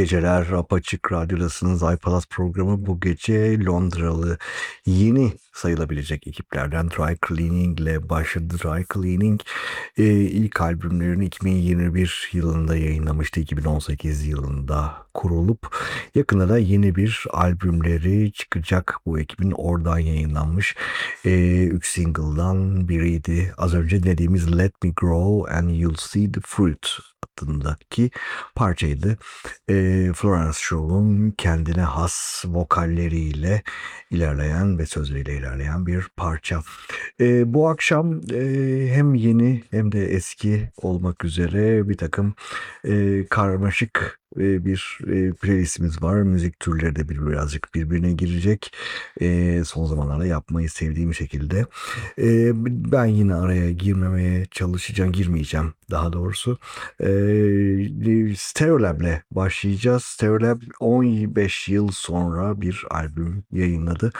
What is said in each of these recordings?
geceler. Apaçık Radyo'dasınız. iPalaz programı bu gece Londralı yeni sayılabilecek ekiplerden Dry Cleaning ile başladı. Dry Cleaning e, ilk albümlerini 2021 yılında yayınlamıştı. 2018 yılında kurulup yakında da yeni bir albümleri çıkacak. Bu ekibin oradan yayınlanmış e, üç single'dan biriydi. Az önce dediğimiz Let Me Grow and You'll See the Fruit adındaki parçaydı. E, Florence Show'un kendine has vokalleriyle ilerleyen ve sözleriyle ilerleyen bir parça. E, bu akşam e, hem yeni hem de eski olmak üzere bir takım e, karmaşık e, bir playlistimiz var. Müzik türleri de bir birazcık birbirine girecek. Son zamanlarda yapmayı sevdiğim şekilde. Ben yine araya girmemeye çalışacağım, girmeyeceğim daha doğrusu. E, Stereolab'le başlayacağız. Stereolab 15 yıl sonra bir albüm yayınladı.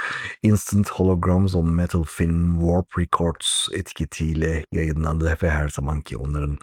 Instant Holograms on Metal Film Warp Records etiketiyle yayınlandı ve her zamanki onların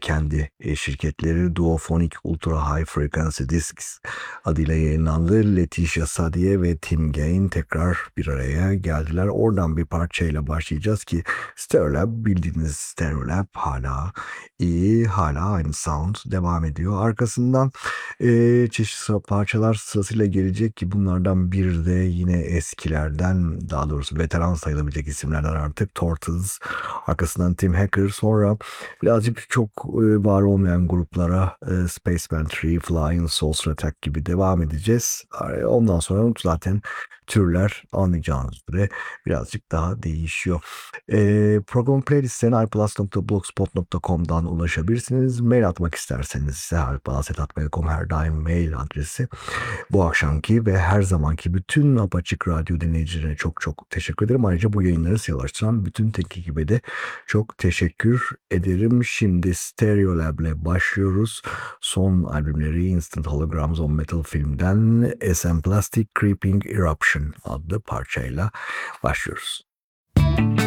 kendi şirketleri Duophonic Ultra High Frequency Discs adıyla yayınlandı. Leticia Sadie ve Tim Gain tekrar bir araya geldiler. Oradan bir parçayla başlayacağız ki Stereolab bildiğiniz Stereolab hala iyi, hala aynı sound devam ediyor. Arkasından e, çeşitli parçalar sırasıyla gelecek ki bunlardan bir de yine eskilerden daha doğrusu veteran sayılabilecek isimlerden artık Tortoise. Arkasından Tim Hacker sonra birazcık çok e, var olmayan gruplara e, Spaceman Tree, Flying Saucer Attack gibi devam edeceğiz. E, Ondan sonra zaten türler anlayacağınız üzere birazcık daha değişiyor. E, program playlistlerine iplus.blogspot.com'dan ulaşabilirsiniz. Mail atmak isterseniz ise iplus.mail.com her daim mail adresi. Bu akşamki ve her zamanki bütün Apaçık Radyo dinleyicilerine çok çok teşekkür ederim. Ayrıca bu yayınları siyahlaştıran bütün teknik ekibe de çok teşekkür ederim. Şimdi Stereolab ile başlıyoruz. Son albümleri Instant Holograms on Metal filmden SM Plastic Creeping Eruption adlı parçayla başlıyoruz. particular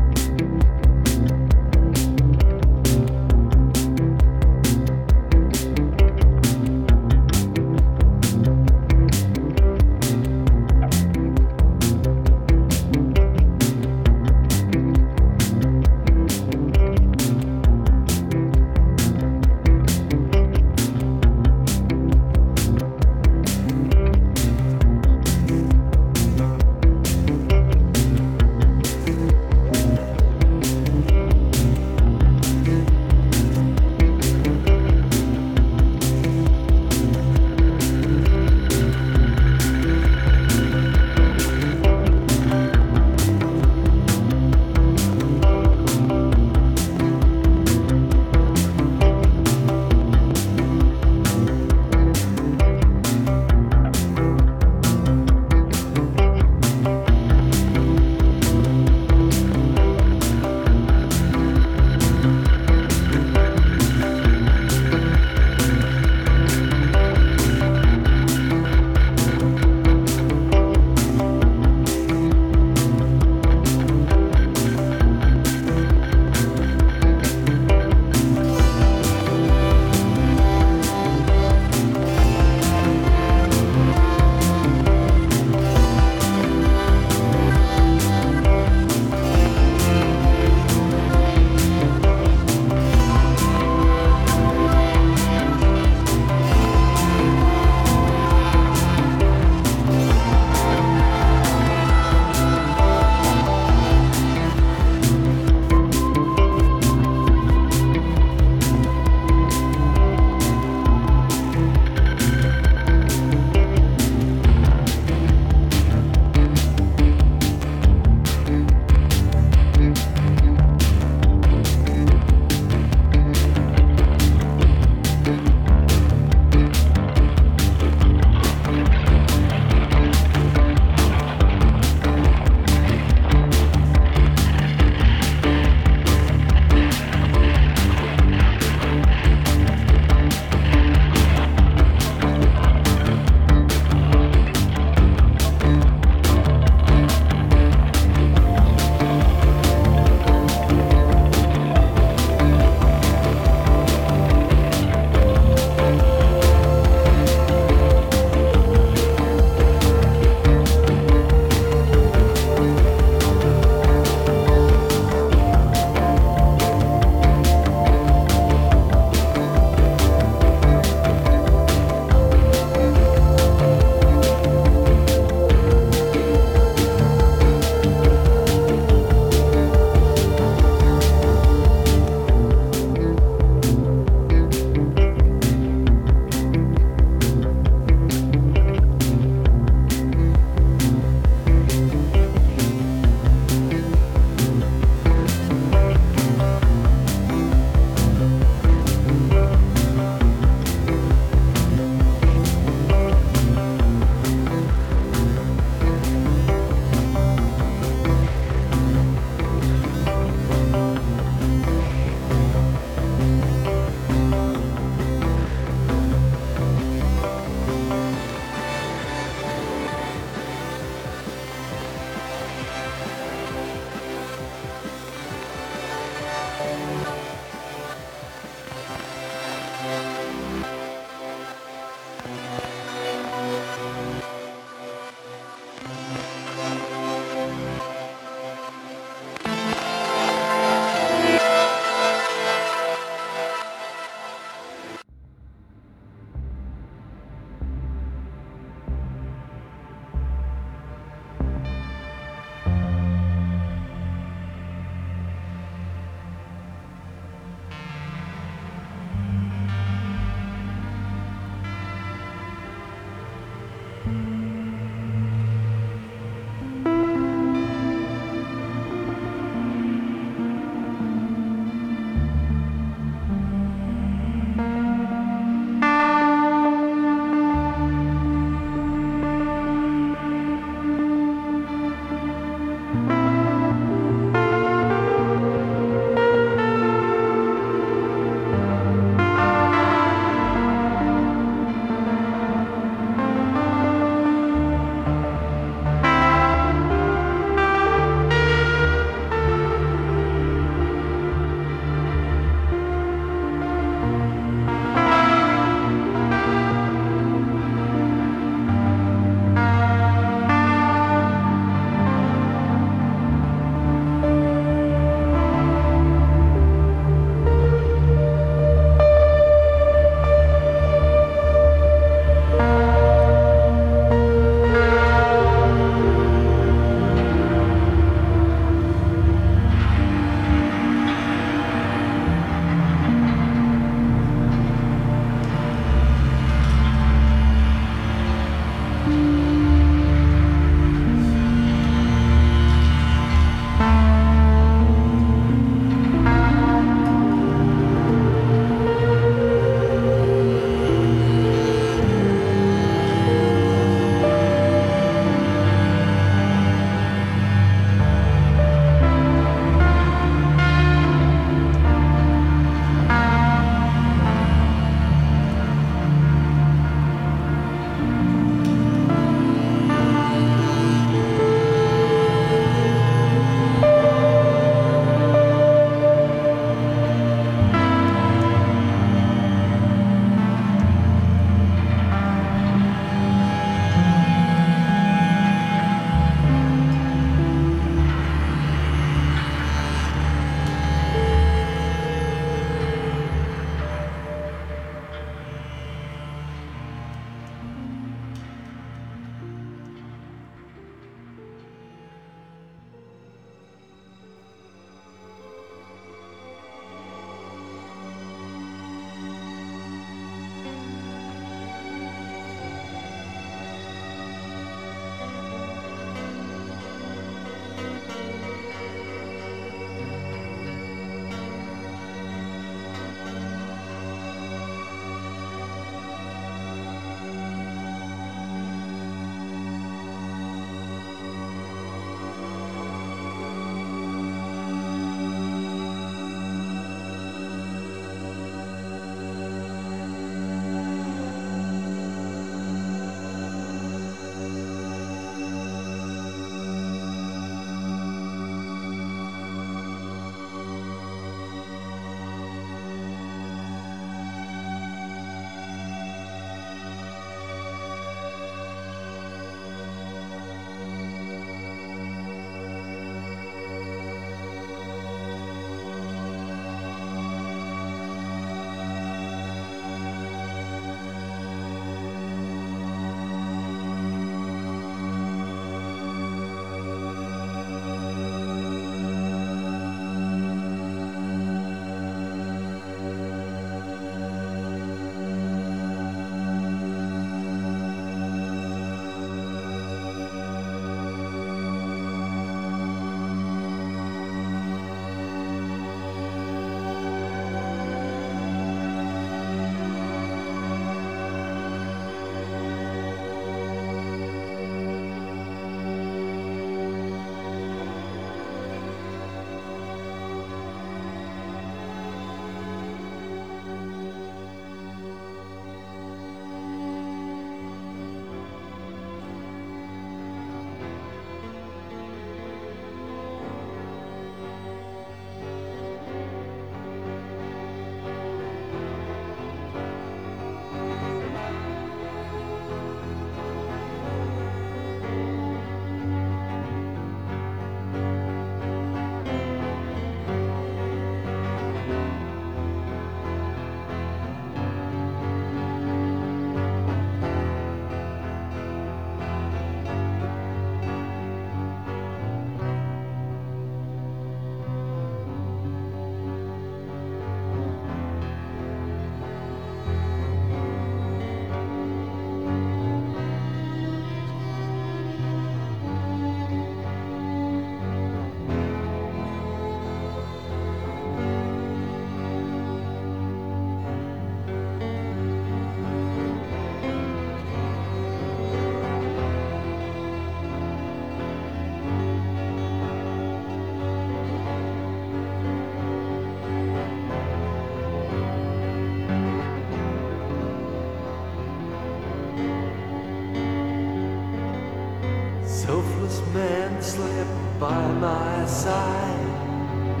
side,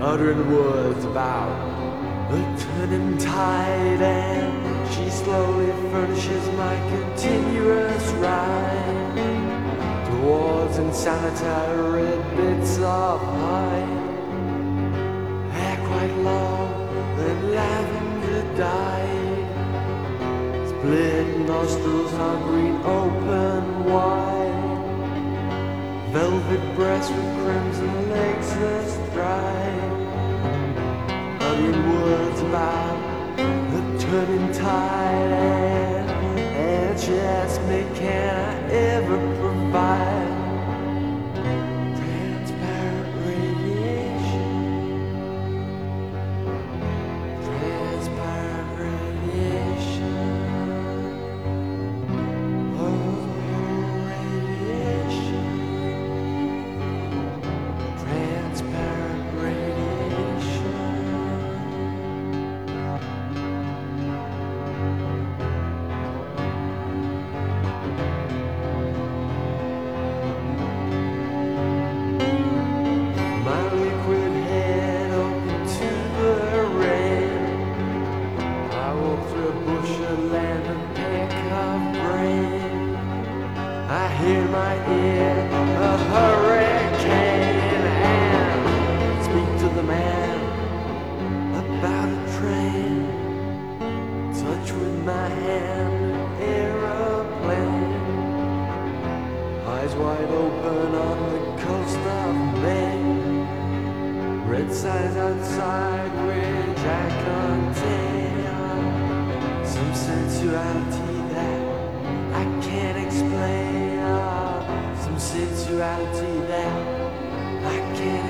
uttering words about the turning tide, and she slowly furnishes my continuous ride towards insanitary bits of hide, hair quite long and lavender dyed. Split nostrils are green open wide. Velvet breast with crimson legs astride. Uttering words about the turning tide. And, and asked me, can I ever provide spirituality there. I can't.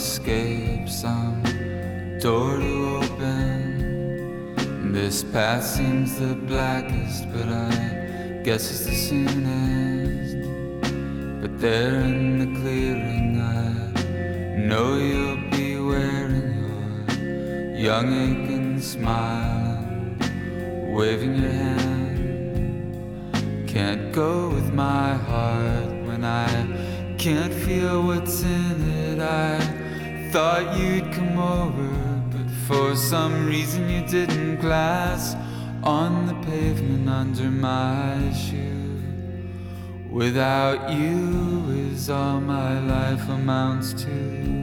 Escape, some door to open. This path seems the blackest, but I guess it's the soonest. But there in the clearing, I know you'll be wearing your young aching smile waving your hand. Can't go with my heart when I can't feel. I thought you'd come over, but for some reason you didn't. Glass on the pavement under my shoe. Without you is all my life amounts to.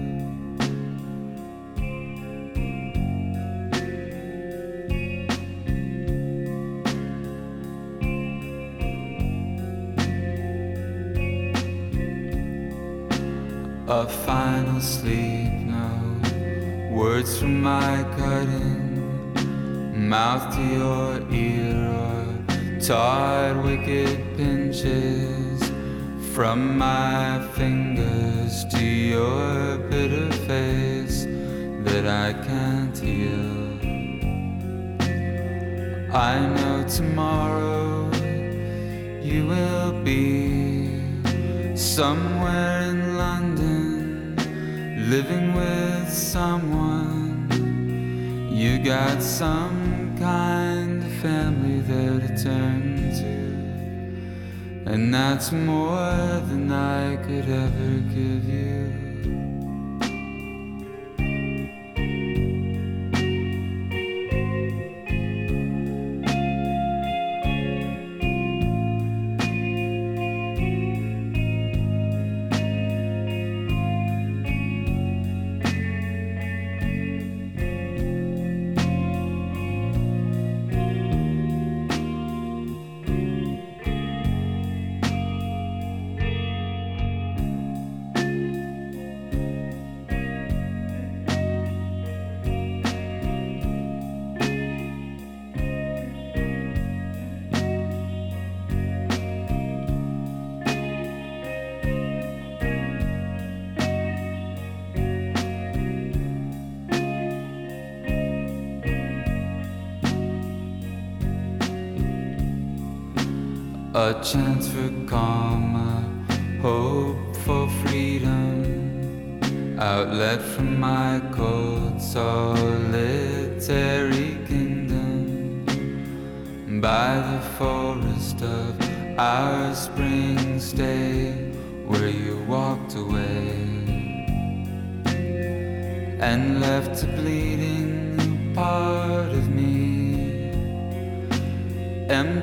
Sleep, no words from my cutting mouth to your ear or tired wicked pinches from my fingers to your bitter face that I can't heal. I know tomorrow you will be somewhere in living with someone. You got some kind of family there to turn to, and that's more than I could ever give you.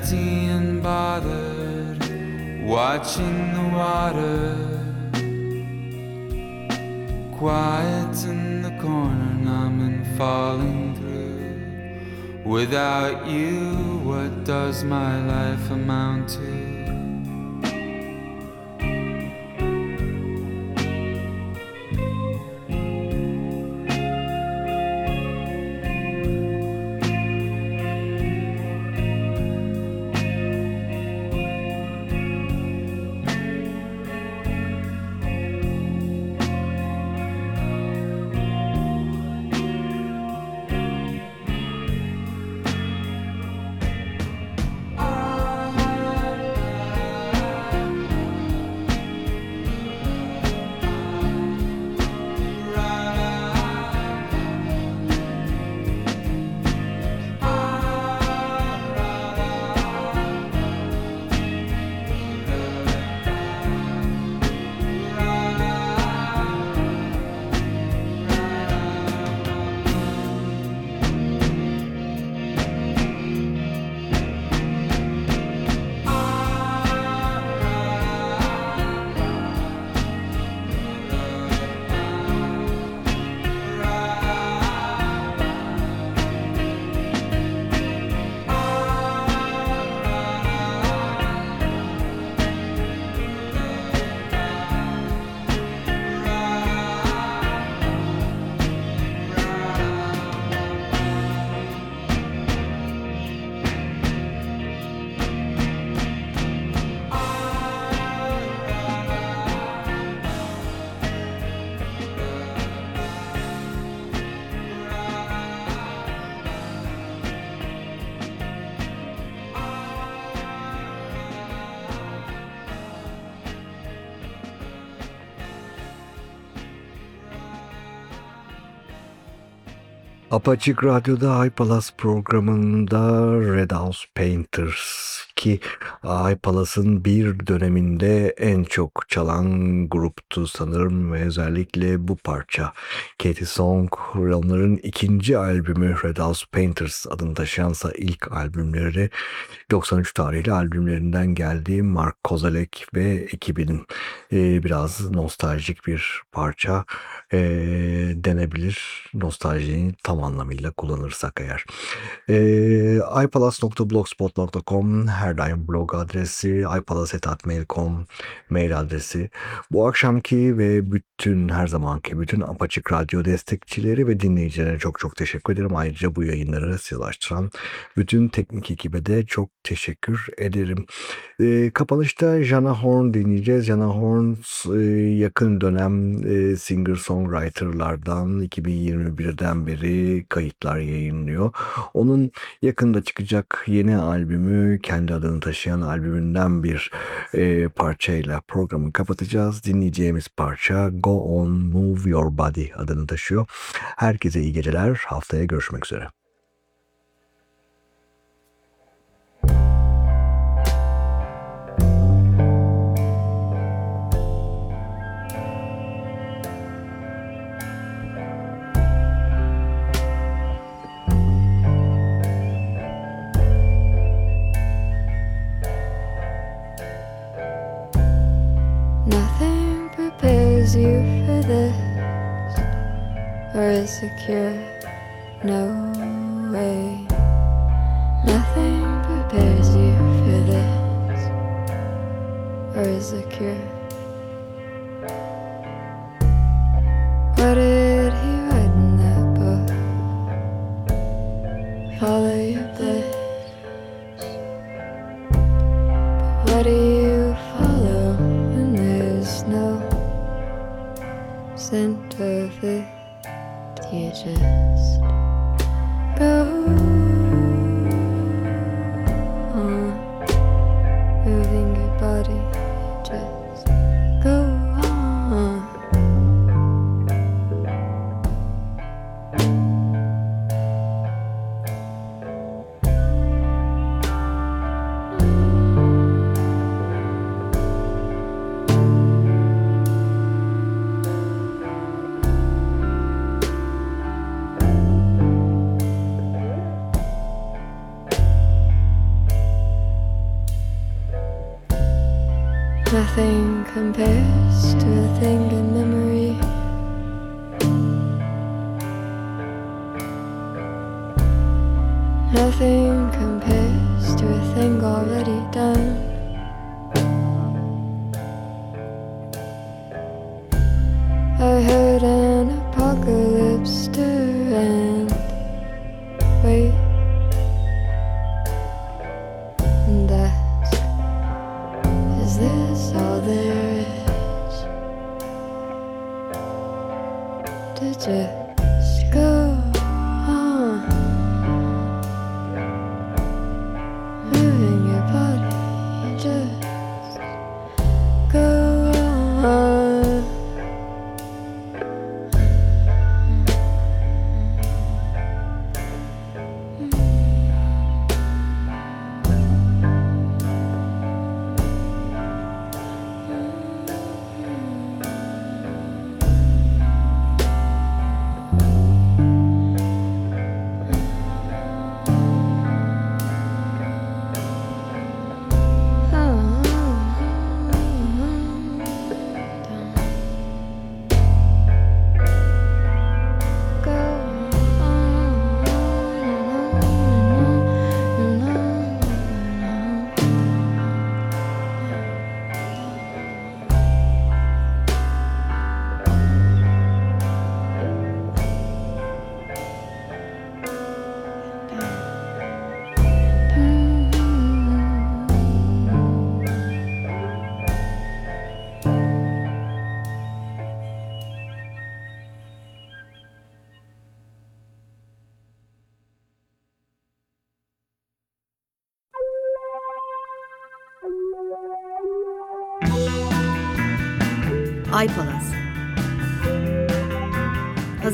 Empty and bothered, watching the water. Quiet in the corner, numb and falling through. Without you, what does my life amount to? Apaçık Radyo'da iPalas programında Red House Painters ki iPalas'ın bir döneminde en çok çalan gruptu sanırım ve özellikle bu parça. Katie Song onların ikinci albümü Red House Painters adını taşıyansa ilk albümleri 93 tarihli albümlerinden geldi Mark Kozalek ve ekibinin. E, biraz nostaljik bir parça e, denebilir. Nostaljiyi tam anlamıyla kullanırsak eğer. E, ipalas.blogspot.com her daim blog adresi, ipalas.mail.com mail adresi. Bu akşamki ve bütün her zamanki bütün Apaçık Radyo destekçileri ve dinleyicilerine çok çok teşekkür ederim. Ayrıca bu yayınları silaştıran bütün teknik ekibe de çok teşekkür ederim. E, kapanışta Jana Horn dinleyeceğiz. Jana Horn e, yakın dönem e, singer-songwriterlardan 2021'den beri kayıtlar yayınlıyor. Onun yakında çıkacak yeni albümü kendi adını taşıyan albümünden bir e, parçayla programı kapatacağız. Dinleyeceğimiz parça Go On Move Your Body adını taşıyor. Herkese iyi geceler. Haftaya görüşmek üzere. Nothing prepares you for this, or is secure. No way. Nothing prepares you for this, or is secure. What did To just go